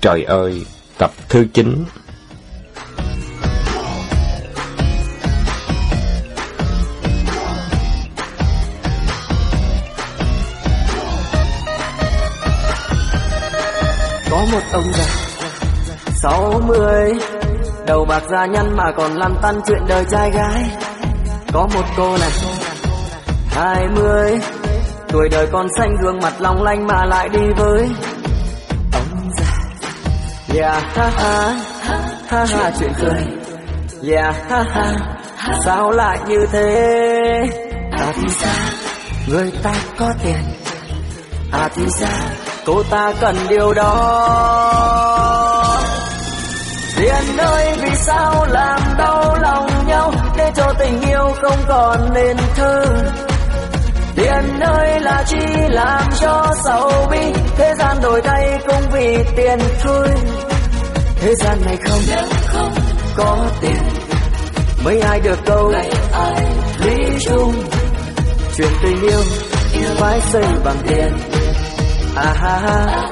Trời ơi, tập thứ 9 ông già sáu mươi Đầu bạc da nhăn mà còn làm tan chuyện đời trai gái Có một cô này hai mươi Tuổi đời còn xanh gương mặt long lanh mà lại đi với ông già Yeah, ha ha, ha ha chuyện cười. Yeah, ha ha, sao lại như thế? À thì sao người ta có tiền. À thì sao cô ta cần điều đó. Tiền ơi vì sao làm đau lòng nhau? Để cho tình yêu không còn nên thơ. Tiền ơi là chi làm cho sầu bi? Thế gian đổi thay cũng vì tiền thôi. Thế gian này không, không có tiền Mấy ai được câu Lý chung? Chuyện tình yêu Phải xây bằng tiền À ha à ha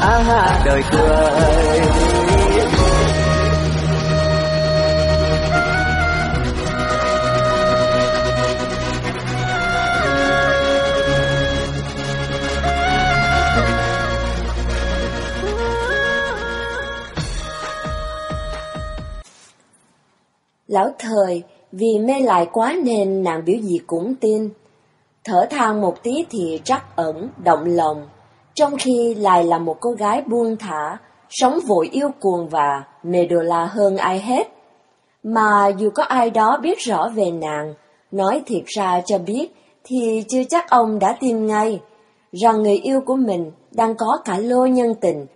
À ha đời cười Lão thời, vì mê lại quá nên nàng biểu gì cũng tin. Thở than một tí thì trắc ẩn, động lòng, trong khi lại là một cô gái buông thả, sống vội yêu cuồng và mê đô la hơn ai hết. Mà dù có ai đó biết rõ về nàng, nói thiệt ra cho biết, thì chưa chắc ông đã tin ngay, rằng người yêu của mình đang có cả lô nhân tình,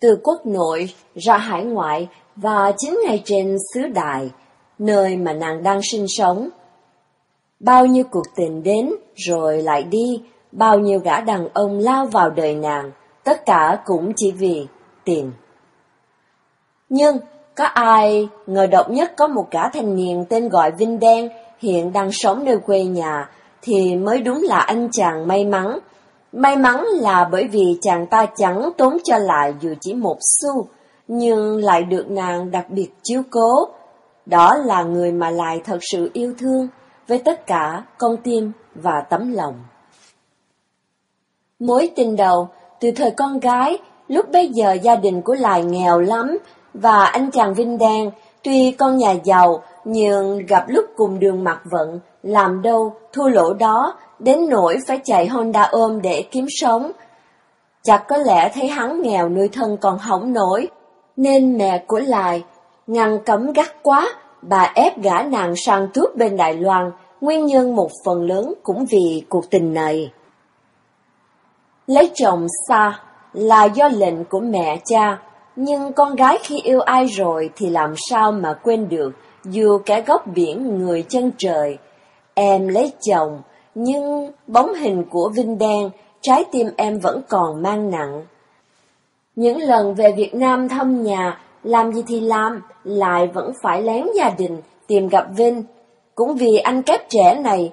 từ quốc nội ra hải ngoại và chính ngay trên xứ đại, nơi mà nàng đang sinh sống. Bao nhiêu cuộc tình đến rồi lại đi, bao nhiêu gã đàn ông lao vào đời nàng, tất cả cũng chỉ vì tiền. Nhưng có ai ngờ độc nhất có một gã thanh niên tên gọi Vinh Đen hiện đang sống nơi quê nhà thì mới đúng là anh chàng may mắn. May mắn là bởi vì chàng ta chẳng tốn cho lại dù chỉ một xu, nhưng lại được nàng đặc biệt chiếu cố, đó là người mà lại thật sự yêu thương với tất cả con tim và tấm lòng. Mối tình đầu, từ thời con gái, lúc bấy giờ gia đình của Lại nghèo lắm, và anh chàng Vinh Đan, tuy con nhà giàu, nhưng gặp lúc cùng đường mặt vận, làm đâu, thua lỗ đó, đến nỗi phải chạy Honda ôm để kiếm sống. Chắc có lẽ thấy hắn nghèo nuôi thân còn hỏng nổi, nên mẹ của Lại ngăn cấm gắt quá, bà ép gả nàng sang tuốt bên Đài Loan, nguyên nhân một phần lớn cũng vì cuộc tình này. Lấy chồng xa là do lệnh của mẹ cha, nhưng con gái khi yêu ai rồi thì làm sao mà quên được, dù kẻ góc biển người chân trời. Em lấy chồng, nhưng bóng hình của Vinh Đen, trái tim em vẫn còn mang nặng. Những lần về Việt Nam thăm nhà, làm gì thì làm, lại vẫn phải lén gia đình tìm gặp Vinh. Cũng vì anh kép trẻ này,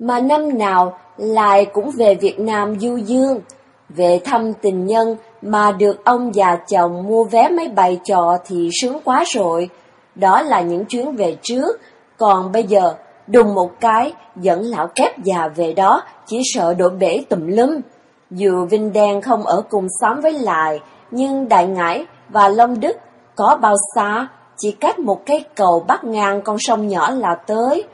mà năm nào lại cũng về Việt Nam du dương, về thăm tình nhân mà được ông già chồng mua vé máy bay trọ thì sướng quá rồi. Đó là những chuyến về trước, còn bây giờ đùng một cái dẫn lão kép già về đó chỉ sợ đổ bể tùm lum. Dù Vinh Đen không ở cùng xóm với lại, nhưng Đại Ngãi và Long Đức có bao xa, chỉ cách một cây cầu bắc ngang con sông nhỏ là tới.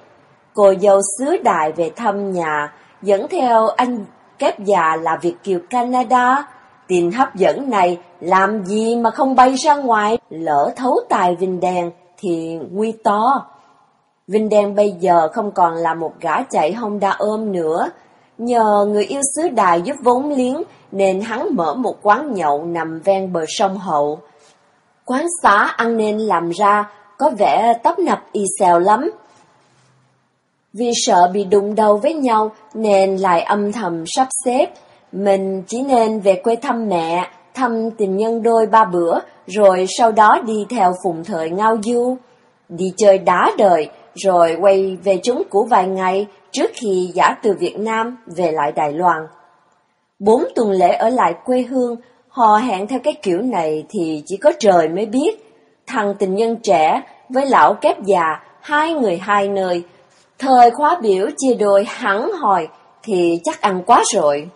Cô dâu xứ đại về thăm nhà, dẫn theo anh kép già là Việt Kiều Canada. Tin hấp dẫn này làm gì mà không bay ra ngoài, lỡ thấu tài Vinh Đen thì nguy to. Vinh Đen bây giờ không còn là một gã chạy Honda ôm nữa. Nhờ người yêu xứ đài giúp vốn liếng nên hắn mở một quán nhậu nằm ven bờ sông Hậu. Quán xá ăn nên làm ra có vẻ tấp nập y xèo lắm. Vì sợ bị đụng đầu với nhau nên lại âm thầm sắp xếp, mình chỉ nên về quê thăm mẹ, thăm tình nhân đôi ba bữa, rồi sau đó đi theo phụng thời ngao du. Đi chơi đá đời, rồi quay về chúng cũ vài ngày trước khi giả từ Việt Nam về lại Đài Loan. Bốn tuần lễ ở lại quê hương, họ hẹn theo cái kiểu này thì chỉ có trời mới biết. Thằng tình nhân trẻ với lão kép già, hai người hai nơi. Thời khóa biểu chia đôi hẳn hồi thì chắc ăn quá rồi.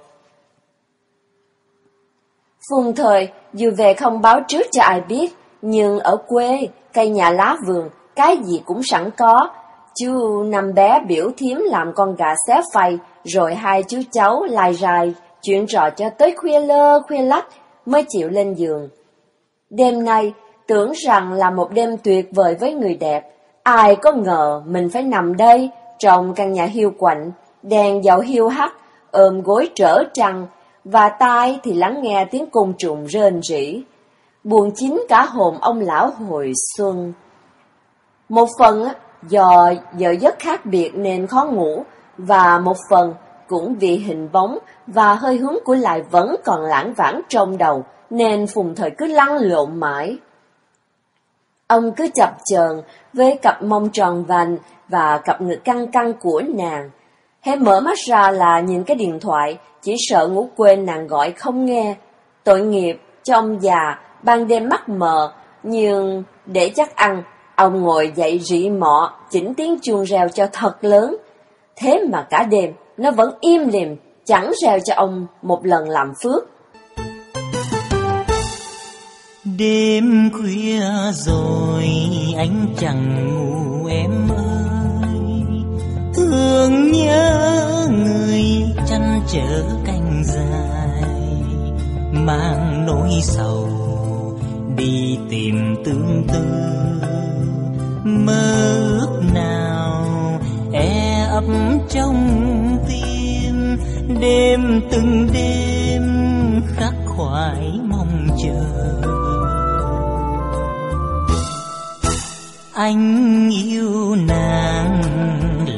Phùng thời, dù về không báo trước cho ai biết, nhưng ở quê, cây nhà lá vườn, cái gì cũng sẵn có. Chú năm bé biểu thiếm làm con gà xé phay, rồi hai chú cháu lai rai, chuyện trò cho tới khuya lơ khuya lách, mới chịu lên giường. Đêm nay, tưởng rằng là một đêm tuyệt vời với người đẹp, ai có ngờ mình phải nằm đây, trong căn nhà hiu quạnh, đèn dầu hiu hắt, ôm gối trở trăng, và tai thì lắng nghe tiếng côn trùng rên rỉ. Buồn chín cả hồn ông lão hồi xuân. Một phần do giờ giấc khác biệt nên khó ngủ, và một phần cũng vì hình bóng và hơi hướng của lại vẫn còn lãng vãng trong đầu, nên phùng thời cứ lăn lộn mãi. Ông cứ chập chờn với cặp mông tròn vành và cặp ngực căng căng của nàng. Hễ mở mắt ra là nhìn cái điện thoại, chỉ sợ ngủ quên nàng gọi không nghe. Tội nghiệp, cho ông già, ban đêm mắt mờ, nhưng để chắc ăn, ông ngồi dậy rỉ mọ, chỉnh tiếng chuông reo cho thật lớn. Thế mà cả đêm, nó vẫn im lìm, chẳng reo cho ông một lần làm phước. Đêm khuya rồi anh chẳng ngủ em ơi. Thương nhớ người chăn trở canh dài, Mang nỗi sầu đi tìm tương tư. Mơ ước nào e ấp trong tim, Đêm từng đêm khắc khoải mong chờ. Anh yêu nàng,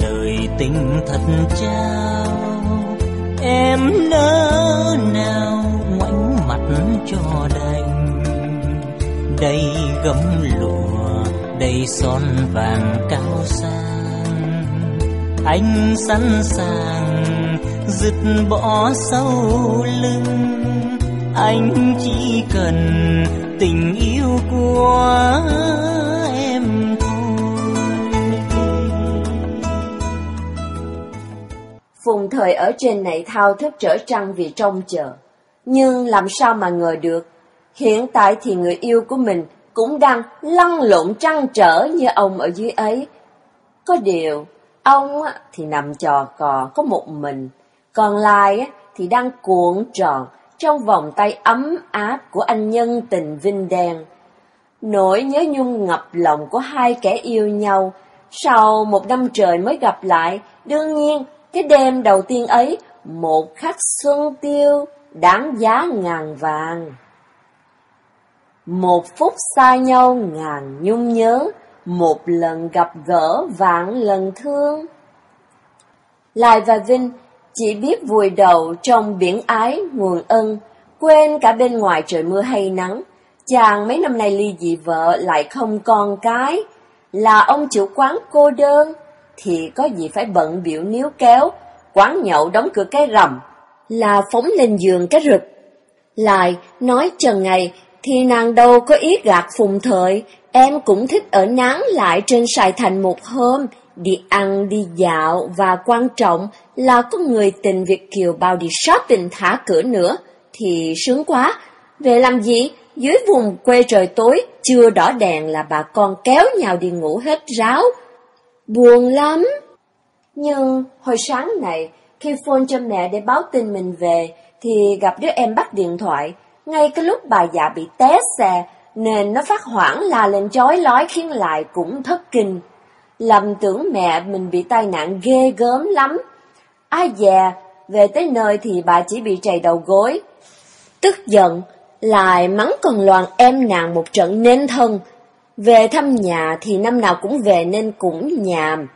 lời tình thật trao. Em nỡ nào ngoảnh mặt cho đành. Đây gấm lụa, đây son vàng cao sang. Anh sẵn sàng dứt bỏ sau lưng. Anh chỉ cần tình yêu của cùng thời ở trên này thao thức trở trăng vì trông chờ. Nhưng làm sao mà ngờ được, hiện tại thì người yêu của mình cũng đang lăn lộn trăng trở như ông ở dưới ấy. Có điều, ông thì nằm trò cò có một mình, còn lại thì đang cuộn tròn trong vòng tay ấm áp của anh nhân tình vinh đen. Nỗi nhớ nhung ngập lòng của hai kẻ yêu nhau, sau một năm trời mới gặp lại, đương nhiên cái đêm đầu tiên ấy, một khắc xuân tiêu, đáng giá ngàn vàng. Một phút xa nhau ngàn nhung nhớ, một lần gặp gỡ vạn lần thương. Lai và Vinh chỉ biết vùi đầu trong biển ái nguồn ân, quên cả bên ngoài trời mưa hay nắng. Chàng mấy năm nay ly dị vợ lại không con cái, là ông chủ quán cô đơn, thì có gì phải bận biểu níu kéo, quán nhậu đóng cửa cái rầm, là phóng lên giường cái rực. Lại, nói trần ngày, thì nàng đâu có ý gạt phùng thời, em cũng thích ở nắng lại trên Sài Thành một hôm, đi ăn, đi dạo, và quan trọng là có người tình Việt Kiều bao đi shopping thả cửa nữa, thì sướng quá. Về làm gì? Dưới vùng quê trời tối, chưa đỏ đèn là bà con kéo nhau đi ngủ hết ráo, Buồn lắm. Nhưng hồi sáng này, khi phone cho mẹ để báo tin mình về, thì gặp đứa em bắt điện thoại. Ngay cái lúc bà già bị té xe, nên nó phát hoảng la lên chói lói khiến lại cũng thất kinh. Lầm tưởng mẹ mình bị tai nạn ghê gớm lắm. Ai dè, về tới nơi thì bà chỉ bị chảy đầu gối. Tức giận, lại mắng con loàn em nàng một trận nên thân, về thăm nhà thì năm nào cũng về nên cũng nhàm.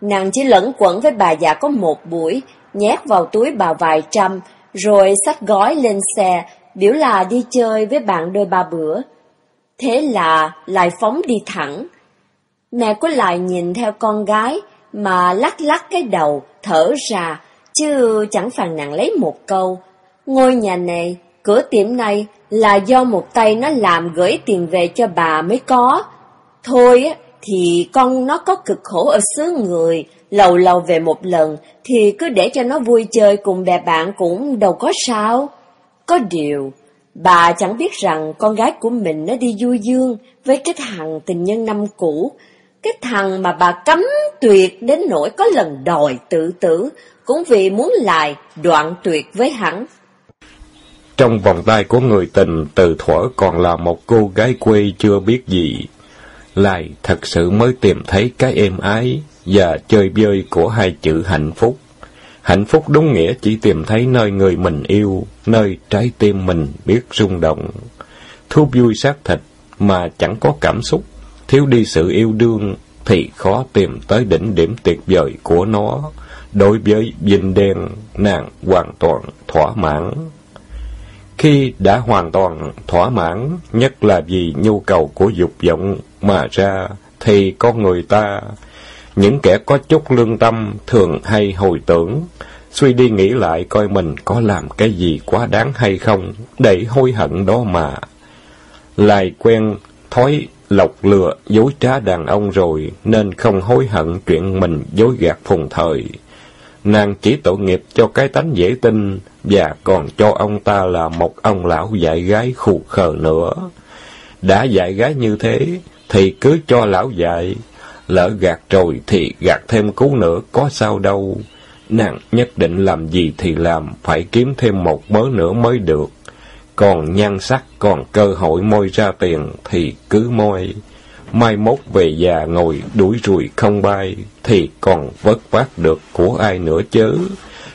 Nàng chỉ lẫn quẩn với bà già có một buổi, nhét vào túi bà vài trăm, rồi xách gói lên xe, biểu là đi chơi với bạn đôi ba bữa. Thế là lại phóng đi thẳng. Mẹ của lại nhìn theo con gái mà lắc lắc cái đầu, thở ra, chứ chẳng phàn nàn lấy một câu. Ngôi nhà này, cửa tiệm này là do một tay nó làm gửi tiền về cho bà mới có. Thôi thì con nó có cực khổ ở xứ người, lâu lâu về một lần thì cứ để cho nó vui chơi cùng bè bạn cũng đâu có sao. Có điều, bà chẳng biết rằng con gái của mình nó đi du dương với cái thằng tình nhân năm cũ, cái thằng mà bà cấm tuyệt đến nỗi có lần đòi tự tử, cũng vì muốn lại đoạn tuyệt với hắn. Trong vòng tay của người tình từ thuở còn là một cô gái quê chưa biết gì. Lại thật sự mới tìm thấy cái êm ái và chơi bơi của hai chữ hạnh phúc. Hạnh phúc đúng nghĩa chỉ tìm thấy nơi người mình yêu, nơi trái tim mình biết rung động. Thú vui xác thịt mà chẳng có cảm xúc, thiếu đi sự yêu đương thì khó tìm tới đỉnh điểm tuyệt vời của nó. Đối với Vinh Đen, nàng hoàn toàn thỏa mãn. Khi đã hoàn toàn thỏa mãn, nhất là vì nhu cầu của dục vọng mà ra, thì con người ta, những kẻ có chút lương tâm thường hay hồi tưởng, suy đi nghĩ lại coi mình có làm cái gì quá đáng hay không, để hối hận đó mà. Lại quen thói lọc lừa dối trá đàn ông rồi, nên không hối hận chuyện mình dối gạt phùng thời. Nàng chỉ tội nghiệp cho cái tánh dễ tin, và còn cho ông ta là một ông lão dạy gái khù khờ nữa. Đã dạy gái như thế, thì cứ cho lão dạy, lỡ gạt rồi thì gạt thêm cú nữa, có sao đâu. Nàng nhất định làm gì thì làm, phải kiếm thêm một mớ nữa mới được. Còn nhan sắc, còn cơ hội môi ra tiền thì cứ môi. Mai mốt về già ngồi đuổi ruồi không bay, thì còn vất vát được của ai nữa chứ.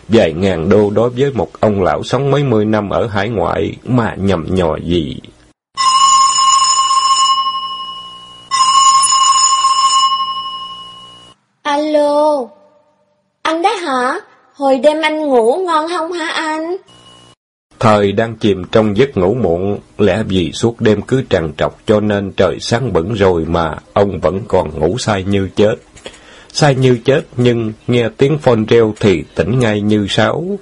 Vài ngàn đô đối với một ông lão sống mấy mươi năm ở hải ngoại mà nhầm nhò gì. Anh đó hả? Hồi đêm anh ngủ ngon không hả anh? Thời đang chìm trong giấc ngủ muộn, lẽ vì suốt đêm cứ trằn trọc cho nên trời sáng bẩn rồi mà ông vẫn còn ngủ say như chết. Say như chết nhưng nghe tiếng phone reo thì tỉnh ngay như sáo.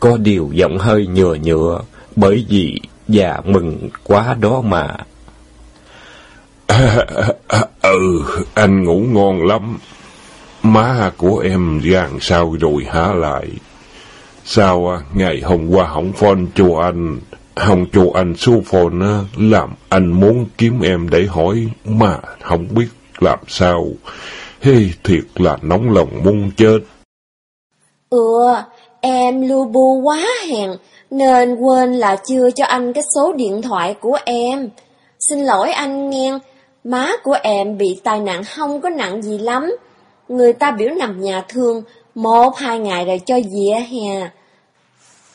Có điều giọng hơi nhựa nhựa, bởi vì già mừng quá đó mà. ừ, anh ngủ ngon lắm. Má của em dàn sao rồi hả lại? Sao à, ngày hôm qua hỏng phone cho anh, hỏng cho anh số phone làm anh muốn kiếm em để hỏi mà không biết làm sao. Hey, thiệt là nóng lòng muốn chết. Ừ, em lưu bu quá hèn, nên quên là chưa cho anh cái số điện thoại của em. Xin lỗi anh nghe, má của em bị tai nạn không có nặng gì lắm. Người ta biểu nằm nhà thương, một hai ngày rồi cho về hè.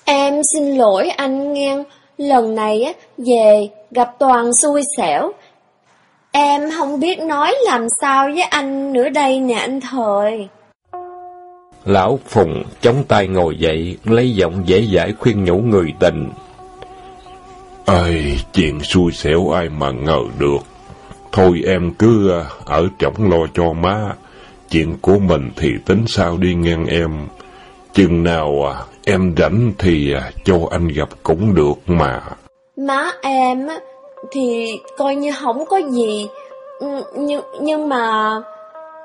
Em xin lỗi anh nghe, lần này á về gặp toàn xui xẻo. Em không biết nói làm sao với anh nữa đây nè anh Thời. Lão Phùng chống tay ngồi dậy, lấy giọng dễ dãi khuyên nhủ người tình. Ơi, chuyện xui xẻo ai mà ngờ được. Thôi em cứ à, ở trỏng lo cho má. Chuyện của mình thì tính sao đi ngang em. Chừng nào à, em rảnh thì à, cho anh gặp cũng được mà. Má em thì coi như không có gì. Nhưng, nhưng mà...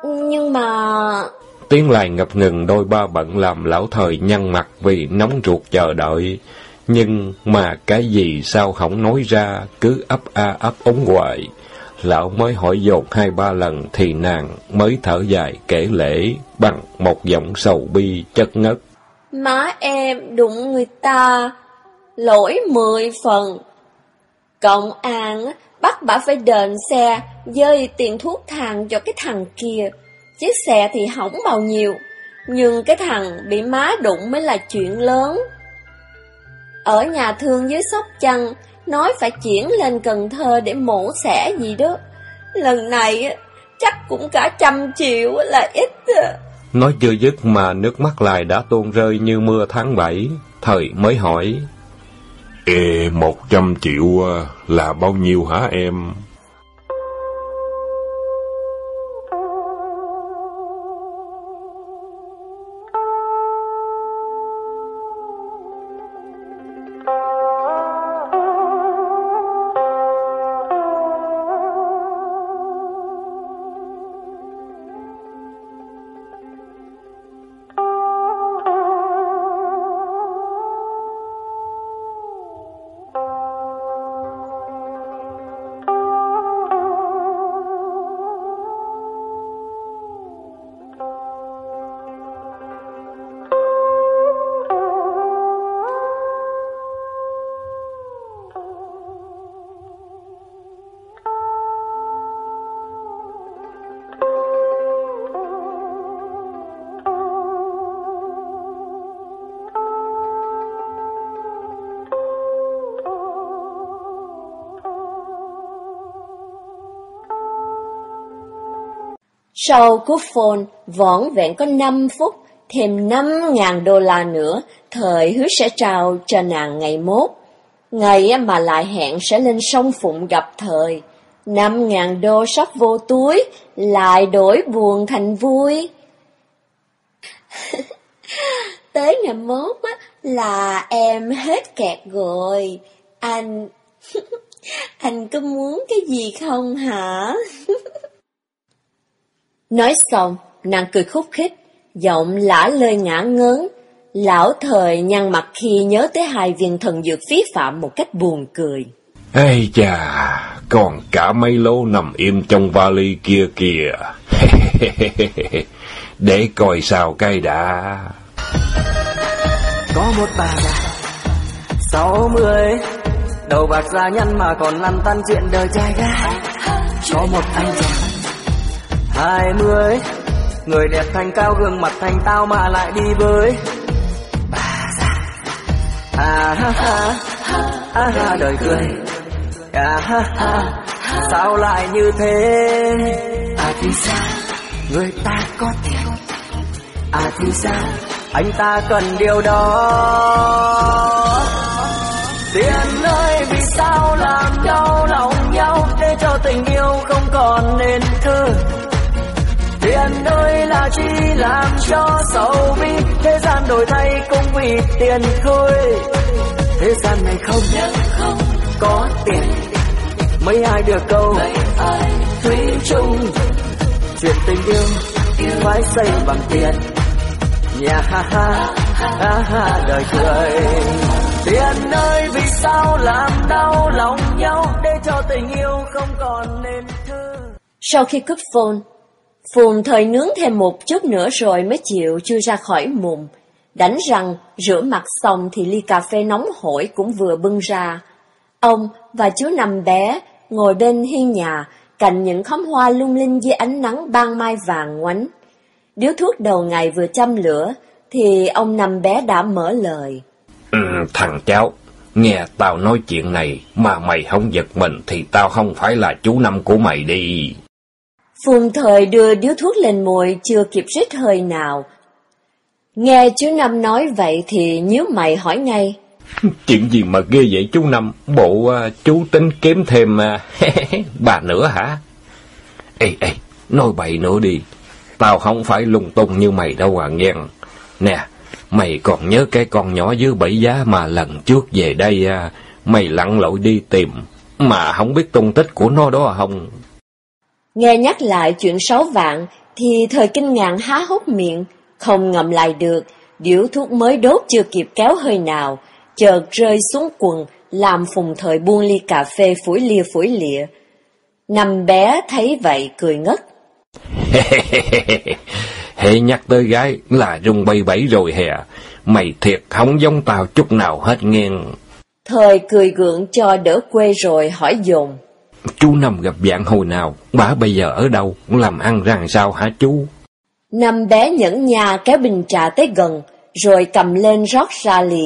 Nhưng mà... Tiếng lại ngập ngừng đôi ba bận làm lão thời nhăn mặt vì nóng ruột chờ đợi. Nhưng mà cái gì sao không nói ra, cứ ấp a ấp ống hoài. Lão mới hỏi dột hai ba lần thì nàng mới thở dài kể lễ bằng một giọng sầu bi chất ngất. Má em đụng người ta, lỗi mười phần. Công an bắt bà phải đền xe dơi tiền thuốc thang cho cái thằng kia. Chiếc xe thì hỏng bao nhiêu, nhưng cái thằng bị má đụng mới là chuyện lớn. Ở nhà thương dưới Sóc chăng, nói phải chuyển lên Cần Thơ để mổ xẻ gì đó. Lần này chắc cũng cả trăm triệu là ít. Nói chưa dứt mà nước mắt lại đã tuôn rơi như mưa tháng bảy, thời mới hỏi. Ê, một trăm triệu à, là bao nhiêu hả em? Sau cú phone, vỏn vẹn có 5 phút, thêm 5.000 đô la nữa, thời hứa sẽ trao cho nàng ngày mốt. Ngày mà lại hẹn sẽ lên sông Phụng gặp thời. 5.000 đô sắp vô túi, lại đổi buồn thành vui. Tới ngày mốt á, là em hết kẹt rồi. Anh... anh có muốn cái gì không hả? Nói xong, nàng cười khúc khích, giọng lả lơi ngã ngớn. Lão thời nhăn mặt khi nhớ tới hai viên thần dược phí phạm một cách buồn cười. Ê chà, còn cả mấy lô nằm im trong vali kia kìa. Để coi sao cái đã. Có một bà già, sáu mươi, đầu bạc da nhăn mà còn lăn tăn chuyện đời trai gái. Có một anh chàng hai mươi. Người đẹp thanh cao gương mặt thành tao mà lại đi với. Bà già à ha ha. À ha, đời cười. À ha ha. Sao lại như thế? À thì sao người ta có tiền. À thì sao anh ta cần điều đó. Tiền ơi, vì sao làm đau lòng nhau? Để cho tình yêu không còn nên thơ tiền ơi là chi làm cho sầu bi thế gian đổi thay cũng vì tiền thôi. Thế gian này không không có tiền. Mấy ai được câu thủy chung? chuyện tình yêu phải xây bằng tiền. Nhà ha ha ha ha. đời cười. Tiền ơi vì sao làm đau lòng nhau? Để cho tình yêu không còn nên thơ sau khi cúp phone Phùng thời nướng thêm một chút nữa rồi mới chịu chưa ra khỏi mùng. Đánh răng, rửa mặt xong thì ly cà phê nóng hổi cũng vừa bưng ra. Ông và chú nằm bé ngồi bên hiên nhà, cạnh những khóm hoa lung linh dưới ánh nắng ban mai vàng ngoánh. Điếu thuốc đầu ngày vừa châm lửa, thì ông nằm bé đã mở lời. Ừ, thằng cháu, nghe tao nói chuyện này mà mày không giật mình thì tao không phải là chú năm của mày đi. Phùng thời đưa điếu thuốc lên môi chưa kịp rít hơi nào. Nghe chú Năm nói vậy thì nhíu mày hỏi ngay. Chuyện gì mà ghê vậy chú Năm? Bộ uh, chú tính kiếm thêm uh, bà nữa hả? Ê, ê, nói bậy nữa đi. Tao không phải lung tung như mày đâu à nghe. Nè, mày còn nhớ cái con nhỏ dưới bảy giá mà lần trước về đây uh, mày lặn lội đi tìm mà không biết tung tích của nó đó không? Nghe nhắc lại chuyện sáu vạn, thì thời kinh ngạc há hốc miệng, không ngậm lại được, điếu thuốc mới đốt chưa kịp kéo hơi nào, chợt rơi xuống quần, làm phùng thời buông ly cà phê phủi lia phủi lịa. Năm bé thấy vậy cười ngất. Hệ nhắc tới gái là rung bay bẫy rồi hè, mày thiệt không giống tao chút nào hết nghiêng. Thời cười gượng cho đỡ quê rồi hỏi dồn. Chú Năm gặp dạng hồi nào, bà bây giờ ở đâu, làm ăn ra sao hả chú? Năm bé nhẫn nhà kéo bình trà tới gần, rồi cầm lên rót ra ly.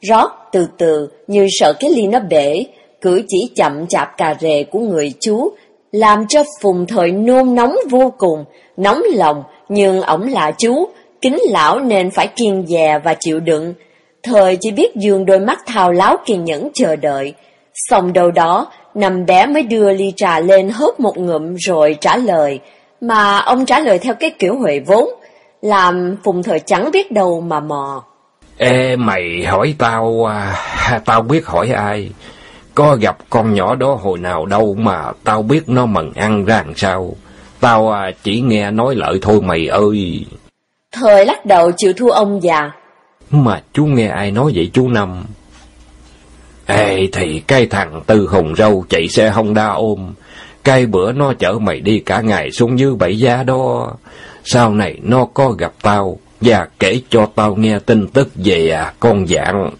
Rót từ từ như sợ cái ly nó bể, cử chỉ chậm chạp cà rề của người chú, làm cho phùng thời nôn nóng vô cùng, nóng lòng, nhưng ổng là chú, kính lão nên phải kiên dè và chịu đựng. Thời chỉ biết dường đôi mắt thao láo kiên nhẫn chờ đợi. Xong đâu đó, nằm bé mới đưa ly trà lên hớp một ngụm rồi trả lời. Mà ông trả lời theo cái kiểu huệ vốn, làm phùng thời chẳng biết đâu mà mò. Ê, mày hỏi tao, à, tao biết hỏi ai. Có gặp con nhỏ đó hồi nào đâu mà tao biết nó mần ăn ra làm sao. Tao à, chỉ nghe nói lợi thôi mày ơi. Thời lắc đầu chịu thua ông già. Mà chú nghe ai nói vậy chú Năm? Ê, thì cái thằng Tư Hùng Râu chạy xe Honda ôm. Cái bữa nó chở mày đi cả ngày xuống như bảy gia đó. Sau này nó có gặp tao và kể cho tao nghe tin tức về à, con dạng.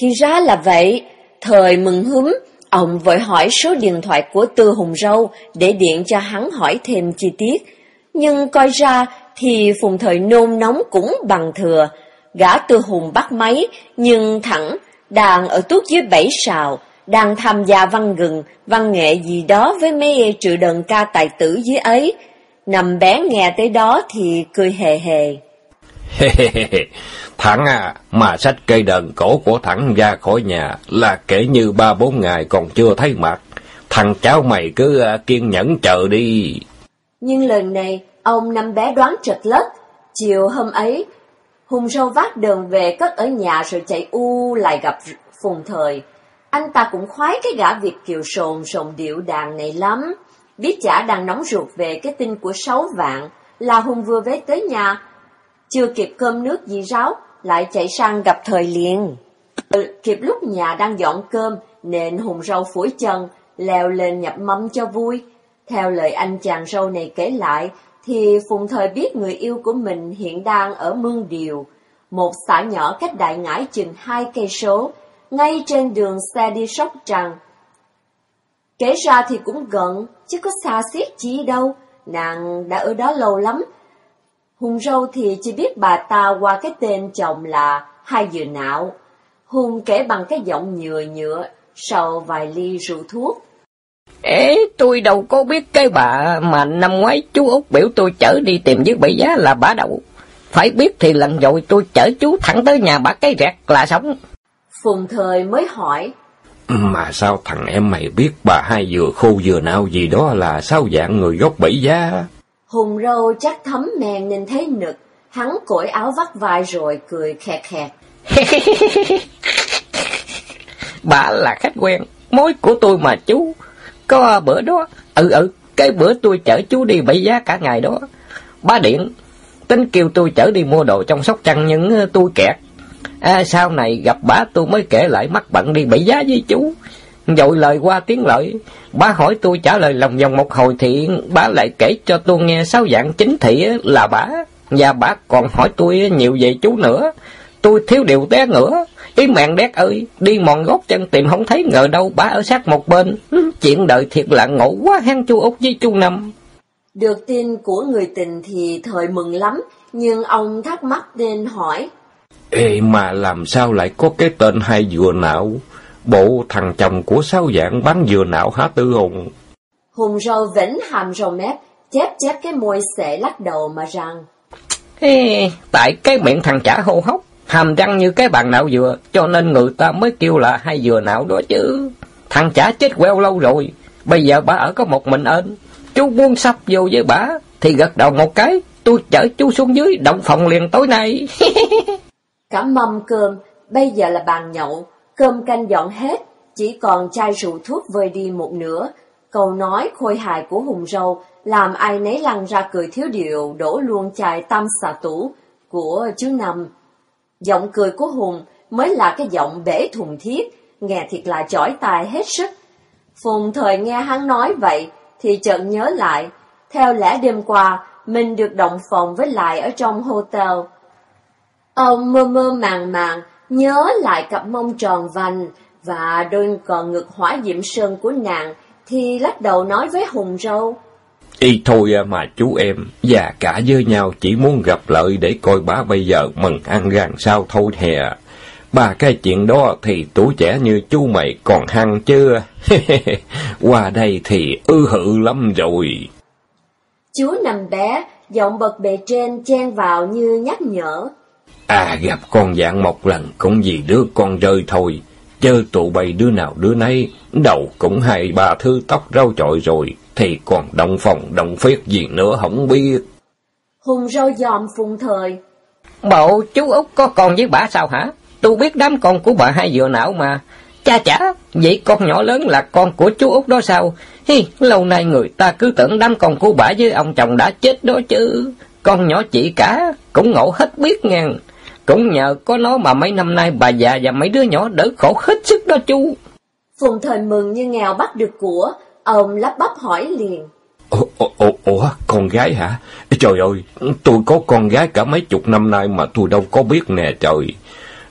Thì ra là vậy. Thời mừng húm, ông vội hỏi số điện thoại của Tư Hùng Râu để điện cho hắn hỏi thêm chi tiết. Nhưng coi ra thì phùng thời nôn nóng cũng bằng thừa. Gã Tư Hùng bắt máy, nhưng thẳng, đang ở tuốt dưới bảy sào, đang tham gia văn gừng, văn nghệ gì đó với mấy trự đần ca tài tử dưới ấy. Nằm bé nghe tới đó thì cười hề hề. Thẳng à, mà sách cây đờn cổ của thẳng ra khỏi nhà là kể như ba bốn ngày còn chưa thấy mặt. Thằng cháu mày cứ uh, kiên nhẫn chờ đi. Nhưng lần này, ông năm bé đoán trật lất. Chiều hôm ấy, Hùng râu vác đường về cất ở nhà rồi chạy u lại gặp Phùng Thời. Anh ta cũng khoái cái gã Việt kiều sồn sồn điệu đàn này lắm. Biết chả đang nóng ruột về cái tin của sáu vạn, là Hùng vừa về tới nhà. Chưa kịp cơm nước gì ráo, lại chạy sang gặp Thời liền. Ừ, kịp lúc nhà đang dọn cơm, nên Hùng râu phủi chân, leo lên nhập mâm cho vui. Theo lời anh chàng râu này kể lại, thì Phùng Thời biết người yêu của mình hiện đang ở Mương Điều, một xã nhỏ cách Đại Ngãi chừng hai cây số, ngay trên đường xe đi Sóc Trăng. Kể ra thì cũng gần, chứ có xa xiết chi đâu, nàng đã ở đó lâu lắm. Hùng râu thì chỉ biết bà ta qua cái tên chồng là Hai Dừa Nạo. Hùng kể bằng cái giọng nhựa nhựa, sau vài ly rượu thuốc. Ê, tôi đâu có biết cái bà mà năm ngoái chú Út biểu tôi chở đi tìm dưới bảy giá là bà đậu. Phải biết thì lần rồi tôi chở chú thẳng tới nhà bà cái rẹt là sống. Phùng thời mới hỏi. Mà sao thằng em mày biết bà hai vừa khô vừa nào gì đó là sao dạng người gốc bảy giá? Hùng râu chắc thấm men nên thấy nực. Hắn cởi áo vắt vai rồi cười khẹt khẹt. bà là khách quen, mối của tôi mà chú. Có bữa đó, ừ ừ, cái bữa tôi chở chú đi bảy giá cả ngày đó. Ba điện, tính kêu tôi chở đi mua đồ trong sóc trăng nhưng ờ, tôi kẹt. À, sau này gặp bà tôi mới kể lại mắc bận đi bảy giá với chú. Dội lời qua tiếng lợi, bà hỏi tôi trả lời lòng vòng một hồi thì bà lại kể cho tôi nghe sáu dạng chính thị ờ, là bà. Và bà còn hỏi tôi nhiều về chú nữa. Tôi thiếu điều té ngửa, Ý mạng đét ơi, đi mòn gót chân tìm không thấy ngờ đâu bà ở sát một bên. Chuyện đời thiệt là ngộ quá hang chu Út với chu Năm. Được tin của người tình thì thời mừng lắm, nhưng ông thắc mắc nên hỏi. Ê mà làm sao lại có cái tên hai dừa não? Bộ thằng chồng của sáu dạng bán dừa não hả Tư Hùng? Hùng râu vĩnh hàm râu mép, chép chép cái môi xệ lắc đầu mà rằng. Ê, tại cái miệng thằng chả hô hốc, hàm răng như cái bàn não dừa, cho nên người ta mới kêu là hai dừa não đó chứ. Thằng chả chết queo lâu rồi, bây giờ bà ở có một mình ên. Chú buông sắp vô với bà, thì gật đầu một cái, tôi chở chú xuống dưới động phòng liền tối nay. Cả mâm cơm, bây giờ là bàn nhậu, cơm canh dọn hết, chỉ còn chai rượu thuốc vơi đi một nửa. Câu nói khôi hài của Hùng Râu làm ai nấy lăn ra cười thiếu điệu đổ luôn chai tam xà tủ của chú Năm. Giọng cười của Hùng mới là cái giọng bể thùng thiết, nghe thiệt là chói tai hết sức. Phùng thời nghe hắn nói vậy, thì chợt nhớ lại, theo lẽ đêm qua, mình được động phòng với lại ở trong hotel. Ông mơ mơ màng màng, nhớ lại cặp mông tròn vành và đôi còn ngực hỏa diệm sơn của nàng, thì lắc đầu nói với Hùng Râu. Y thôi à, mà chú em, và cả với nhau chỉ muốn gặp lợi để coi bá bây giờ mừng ăn gan sao thôi hè. Ba cái chuyện đó thì tuổi trẻ như chú mày còn hăng chưa? Qua đây thì ư hự lắm rồi. Chú nằm bé, giọng bật bề trên chen vào như nhắc nhở. À gặp con dạng một lần cũng vì đứa con rơi thôi. Chớ tụ bày đứa nào đứa nấy, đầu cũng hai ba thứ tóc rau chọi rồi, thì còn động phòng động phết gì nữa không biết. Hùng râu dòm phùng thời. Bộ chú Út có con với bà sao hả? Tôi biết đám con của bà hai vừa não mà. Cha chả, vậy con nhỏ lớn là con của chú Út đó sao? Hi, lâu nay người ta cứ tưởng đám con của bà với ông chồng đã chết đó chứ. Con nhỏ chị cả, cũng ngộ hết biết ngàn. Cũng nhờ có nó mà mấy năm nay bà già và mấy đứa nhỏ đỡ khổ hết sức đó chú. Phùng thời mừng như nghèo bắt được của, ông lắp bắp hỏi liền. Ủa, ủa, ủa, con gái hả? Trời ơi, tôi có con gái cả mấy chục năm nay mà tôi đâu có biết nè trời.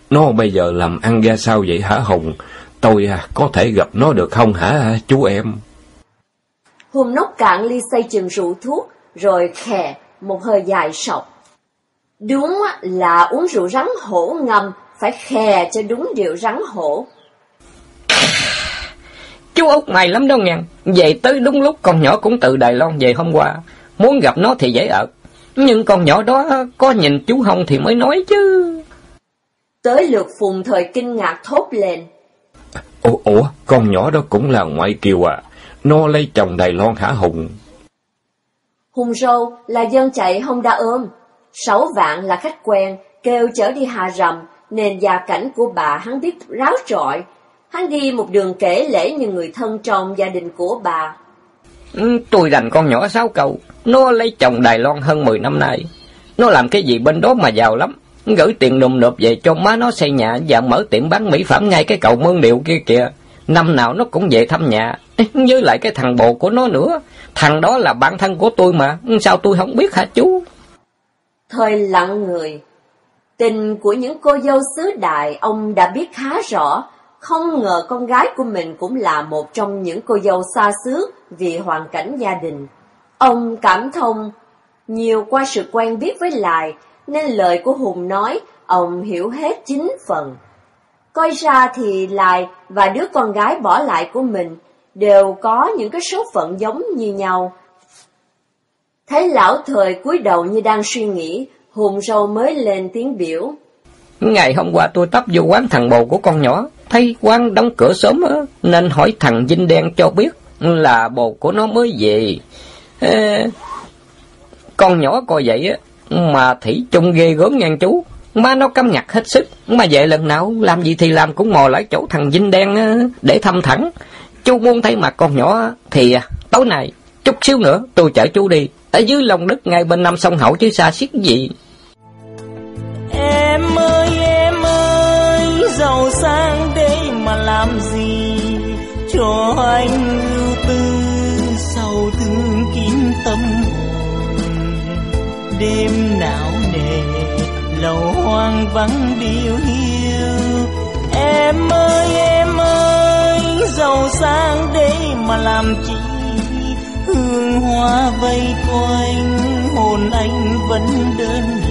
Nó bây giờ làm ăn ra sao vậy hả Hùng? Tôi à, có thể gặp nó được không hả chú em? Hùng nốc cạn ly xây chừng rượu thuốc, rồi khè, một hơi dài sọc. Đúng là uống rượu rắn hổ ngầm, phải khè cho đúng điệu rắn hổ. Chú Út may lắm đâu ngàn, về tới đúng lúc con nhỏ cũng từ Đài Loan về hôm qua, muốn gặp nó thì dễ ở. Nhưng con nhỏ đó có nhìn chú Hồng thì mới nói chứ. Tới lượt phùng thời kinh ngạc thốt lên. Ủa, ủa, con nhỏ đó cũng là ngoại kiều à? Nó lấy chồng Đài Loan hả Hùng? Hùng râu là dân chạy không đa ôm. Sáu vạn là khách quen, kêu chở đi Hà Rầm, nên gia cảnh của bà hắn biết ráo trọi. Hắn đi một đường kể lễ như người thân trong gia đình của bà. Ừ, tôi đành con nhỏ sáu cầu, nó lấy chồng Đài Loan hơn 10 năm nay. Nó làm cái gì bên đó mà giàu lắm. Gửi tiền nộp nộp về cho má nó xây nhà và mở tiệm bán mỹ phẩm ngay cái cầu Mương Điệu kia kìa. Năm nào nó cũng về thăm nhà, với lại cái thằng bồ của nó nữa. Thằng đó là bạn thân của tôi mà, sao tôi không biết hả chú? Thời lặng người. Tình của những cô dâu xứ đại ông đã biết khá rõ, không ngờ con gái của mình cũng là một trong những cô dâu xa xứ vì hoàn cảnh gia đình. Ông cảm thông nhiều qua sự quen biết với Lại, nên lời của Hùng nói, ông hiểu hết chính phần. Coi ra thì Lại và đứa con gái bỏ lại của mình đều có những cái số phận giống như nhau. Thấy lão thời cúi đầu như đang suy nghĩ, Hùng râu mới lên tiếng biểu. Ngày hôm qua tôi tấp vô quán thằng bồ của con nhỏ, thấy quán đóng cửa sớm á, nên hỏi thằng Vinh Đen cho biết là bồ của nó mới về. Ê, con nhỏ coi vậy á, mà thủy chung ghê gớm ngang chú. Má nó căm ngặt hết sức, mà vậy lần nào làm gì thì làm cũng mò lại chỗ thằng Vinh Đen á, để thăm thẳng. Chú muốn thấy mặt con nhỏ thì à, tối nay, chút xíu nữa tôi chở chú đi. Ở dưới lòng đất ngay bên năm sông Hậu chứ xa xiết gì. Em ơi em ơi, giàu sang đây mà làm gì? Cho anh ưu tư sau thương kín tâm. Hồn đêm não nề, lầu hoang vắng điêu hiu. Em ơi em ơi, giàu sang đây mà làm chi? Hương hoa vây quanh, hồn anh vẫn đơn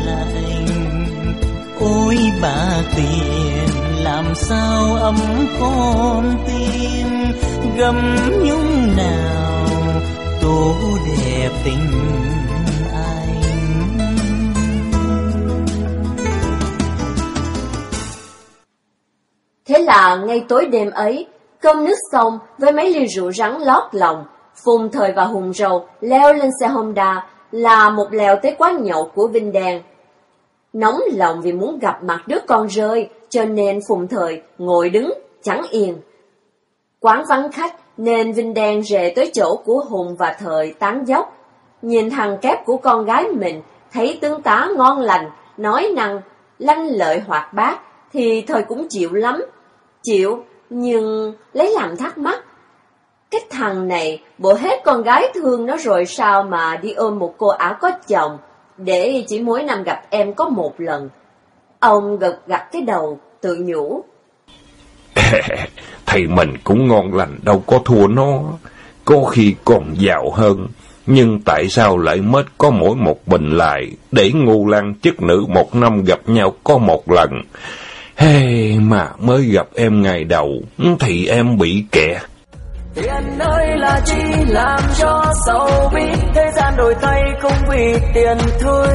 ba tiền làm sao ấm con tim gầm nhung nào tô đẹp tình anh Thế là ngay tối đêm ấy, cơm nước xong với mấy ly rượu rắn lót lòng, Phùng Thời và Hùng Rầu leo lên xe Honda là một lèo tới quán nhậu của Vinh Đèn. Nóng lòng vì muốn gặp mặt đứa con rơi, cho nên Phùng Thời ngồi đứng, chẳng yên. Quán vắng khách nên Vinh Đen rề tới chỗ của Hùng và Thời tán dốc. Nhìn thằng kép của con gái mình, thấy tướng tá ngon lành, nói năng, lanh lợi hoạt bát, thì Thời cũng chịu lắm. Chịu, nhưng lấy làm thắc mắc. Cái thằng này, bộ hết con gái thương nó rồi sao mà đi ôm một cô ả có chồng, để chỉ mỗi năm gặp em có một lần. Ông gật gật cái đầu, tự nhủ. Thầy mình cũng ngon lành đâu có thua nó, có khi còn giàu hơn. Nhưng tại sao lại mất có mỗi một bình lại, để ngu lan chức nữ một năm gặp nhau có một lần? Hey, mà mới gặp em ngày đầu, thì em bị kẹt. Tiền ơi là chi làm cho sầu bi Thế gian đổi thay không vì tiền thôi.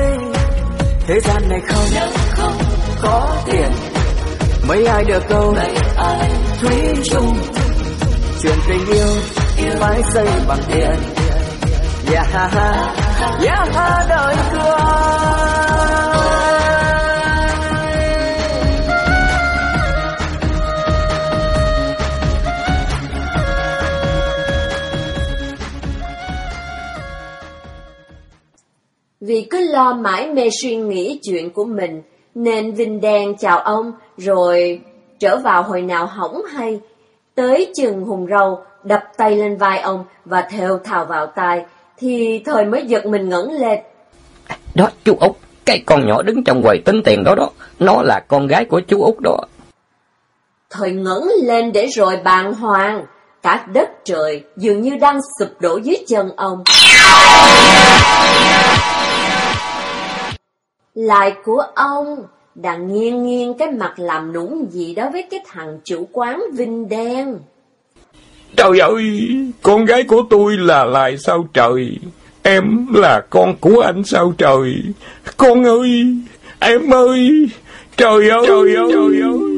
Thế gian này không, không có tiền. Mấy ai được câu thủy chung chuyện tình yêu phải xây bằng tiền. yeah yeah đời cười Vì cứ lo mãi mê suy nghĩ chuyện của mình, nên Vinh đen chào ông, rồi trở vào hồi nào hỏng hay. Tới chừng hùng râu, đập tay lên vai ông và theo thào vào tai, thì thời mới giật mình ngẩng lên. Đó, chú Út, cái con nhỏ đứng trong quầy tính tiền đó đó, nó là con gái của chú Út đó. Thời ngẩng lên để rồi bàng hoàng, cả đất trời dường như đang sụp đổ dưới chân ông. Lại của ông đang nghiêng nghiêng cái mặt làm nũng gì đó với cái thằng chủ quán Vinh Đen. Trời ơi, con gái của tôi là lại sao trời? Em là con của anh sao trời? Con ơi, em ơi, trời ơi, trời ơi, trời ơi.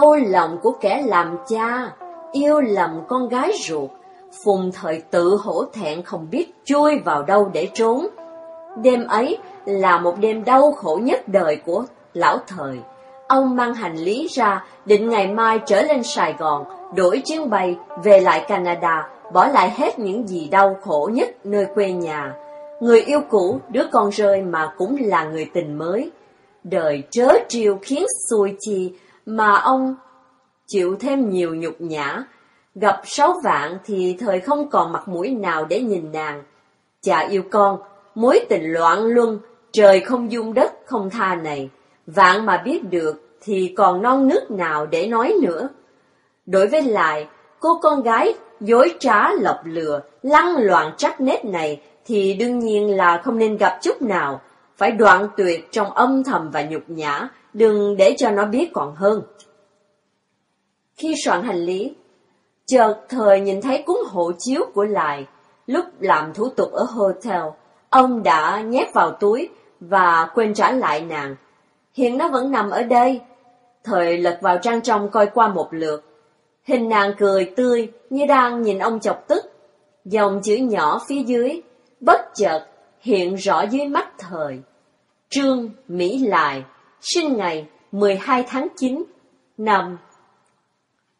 Đau lòng của kẻ làm cha, yêu lầm con gái ruột, phùng thời tự hổ thẹn không biết chui vào đâu để trốn. Đêm ấy là một đêm đau khổ nhất đời của lão thời. Ông mang hành lý ra, định ngày mai trở lên Sài Gòn, đổi chuyến bay về lại Canada, bỏ lại hết những gì đau khổ nhất nơi quê nhà. Người yêu cũ, đứa con rơi mà cũng là người tình mới. Đời trớ trêu khiến xui chi, mà ông chịu thêm nhiều nhục nhã. Gặp sáu vạn thì thời không còn mặt mũi nào để nhìn nàng. Chà yêu con, mối tình loạn luân, trời không dung đất không tha này. Vạn mà biết được thì còn non nước nào để nói nữa. Đối với lại, cô con gái dối trá lọc lừa, lăng loạn trắc nết này thì đương nhiên là không nên gặp chút nào, phải đoạn tuyệt trong âm thầm và nhục nhã, đừng để cho nó biết còn hơn. Khi soạn hành lý, chợt thời nhìn thấy cuốn hộ chiếu của Lại, lúc làm thủ tục ở hotel, ông đã nhét vào túi và quên trả lại nàng. Hiện nó vẫn nằm ở đây. Thời lật vào trang trong coi qua một lượt. Hình nàng cười tươi như đang nhìn ông chọc tức. Dòng chữ nhỏ phía dưới, bất chợt hiện rõ dưới mắt thời. Trương Mỹ Lại, sinh ngày 12 tháng 9 năm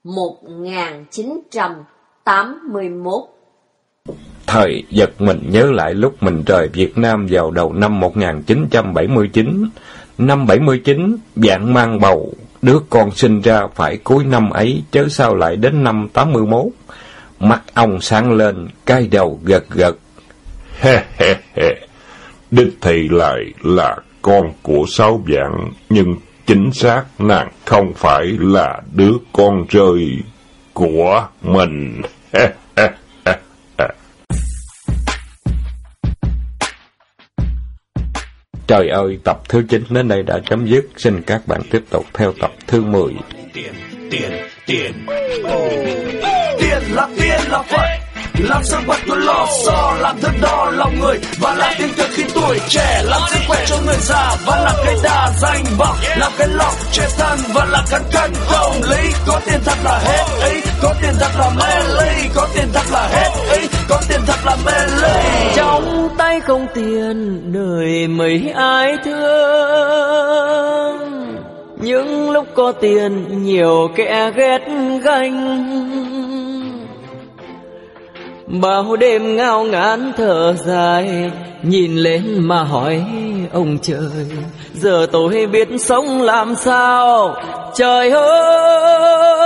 1981. Thời giật mình nhớ lại lúc mình rời Việt Nam vào đầu năm 1979. Năm 79, dạng mang bầu, đứa con sinh ra phải cuối năm ấy, chớ sao lại đến năm 81. Mắt ông sáng lên, cay đầu gật gật. He he he, đích thị lại là con của sáu vạn, nhưng chính xác nàng không phải là đứa con rơi của mình. Trời ơi, tập thứ 9 đến đây đã chấm dứt. Xin các bạn tiếp tục theo tập thứ 10. Tiền, tiền, tiền. Tiền là tiền là phận làm sao bắt tôi lo so làm thước đo lòng người và là tin tưởng khi tuổi trẻ. Làm sức khỏe cho người già và là cái đà danh vọng. Làm cái lọc che thân và là cắn cân không. Lý có tiền thật là hết ấy. Có tiền thật là mê ly có tiền thật là hết ấy. Có tiền thật là mê ly trong tay không tiền, đời mấy ai thương? Những lúc có tiền, nhiều kẻ ghét ganh bao đêm ngao ngán thở dài, nhìn lên mà hỏi ông trời, giờ tôi biết sống làm sao? Trời ơi!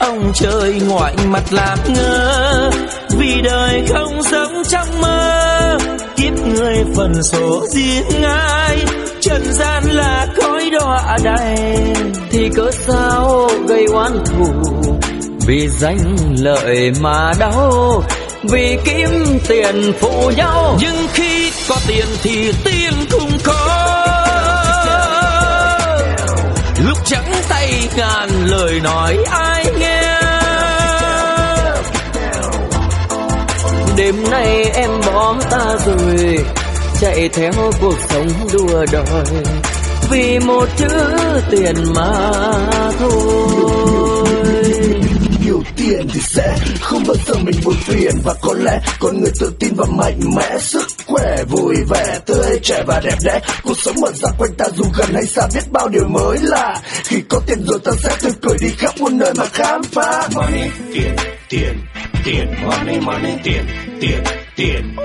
Ông trời ngoại mặt làm ngơ, vì đời không sống trong mơ, kiếp người phần số riêng ai. Trần gian là cõi đọa đầy thì cớ sao gây oán thù vì danh lợi mà đau, vì kiếm tiền phụ nhau. Nhưng khi có tiền thì tiền cũng có. Lúc trắng tay ngàn lời nói ai nghe. Đêm nay em bỏ ta rồi, chạy theo cuộc sống đua đòi. Vì một chữ tiền mà thôi nhiều tiền thì sẽ không bao giờ mình buồn phiền. Và có lẽ con người tự tin và mạnh mẽ sức khỏe vui vẻ tươi trẻ và đẹp đẽ. Cuộc sống mở ra quanh ta dù gần hay xa biết bao điều mới lạ. Khi có tiền rồi ta sẽ tươi cười đi khắp muôn nơi mà khám phá. Money tiền tiền tiền money money tiền tiền tiền.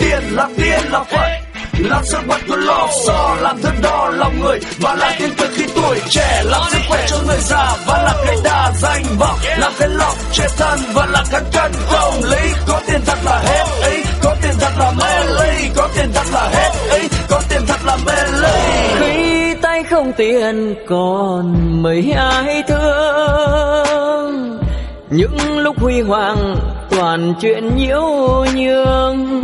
Tiền là tiền là phật làm sức bắt của lo so làm thước đo lòng người, và là tin từ khi tuổi trẻ. Làm sức khỏe cho người già, và là cái đà danh vọng. Làm cái lọc che thân, và là cắn cân không lý có tiền thật là hết, ấy. Có tiền thật là mê ly có tiền thật là hết, ấy. Có tiền thật là mê ly khi tay không tiền, còn mấy ai thương? Những lúc huy hoàng, toàn chuyện nhiễu nhương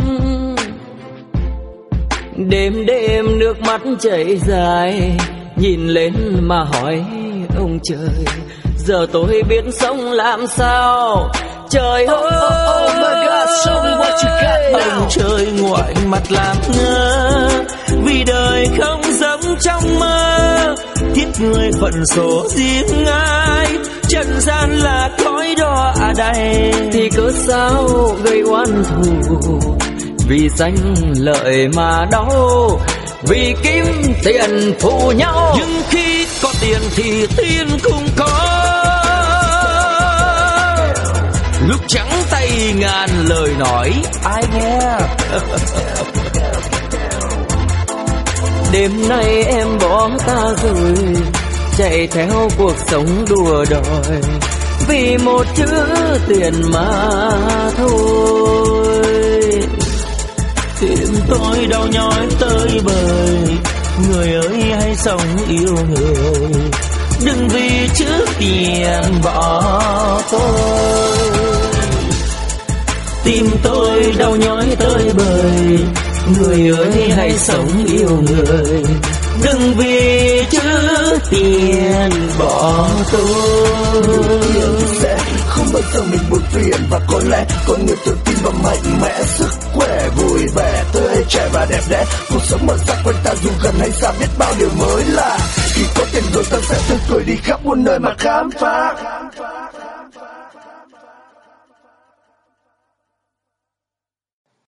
đêm đêm nước mắt chảy dài nhìn lên mà hỏi ông trời giờ tôi biết sống làm sao? Trời ơi oh my God, show me what you got now. ông trời ngoại mặt làm ngơ vì đời không giống trong mơ. Kiếp người phận số riêng ai trần gian là cõi đỏ à đầy. Thì cớ sao gây oan thù vì danh lợi mà đau vì kiếm tiền thù nhau. Nhưng khi có tiền thì tiền cũng có. Lúc trắng tay ngàn lời nói ai nghe? Đêm nay em bỏ ta rồi chạy theo cuộc sống đùa đòi. Vì một chữ tiền mà thôi khiến tôi đau nhói tới bời. Người ơi, hãy sống yêu người. Đừng vì chữ tiền bỏ tôi. Tim tôi đau nhói tới bời. Người ơi, hãy sống yêu người đừng vì chữ tiền bỏ tôi. Sẽ không bao giờ mình buồn phiền, và có lẽ con người tự tin và mạnh mẽ, sức khỏe vui vẻ, tươi trẻ và đẹp đẽ. Cuộc sống mở ra quanh ta, dù gần hay xa, biết bao điều mới lạ. Khi có tiền rồi ta sẽ tươi cười đi khắp muôn nơi mà khám phá.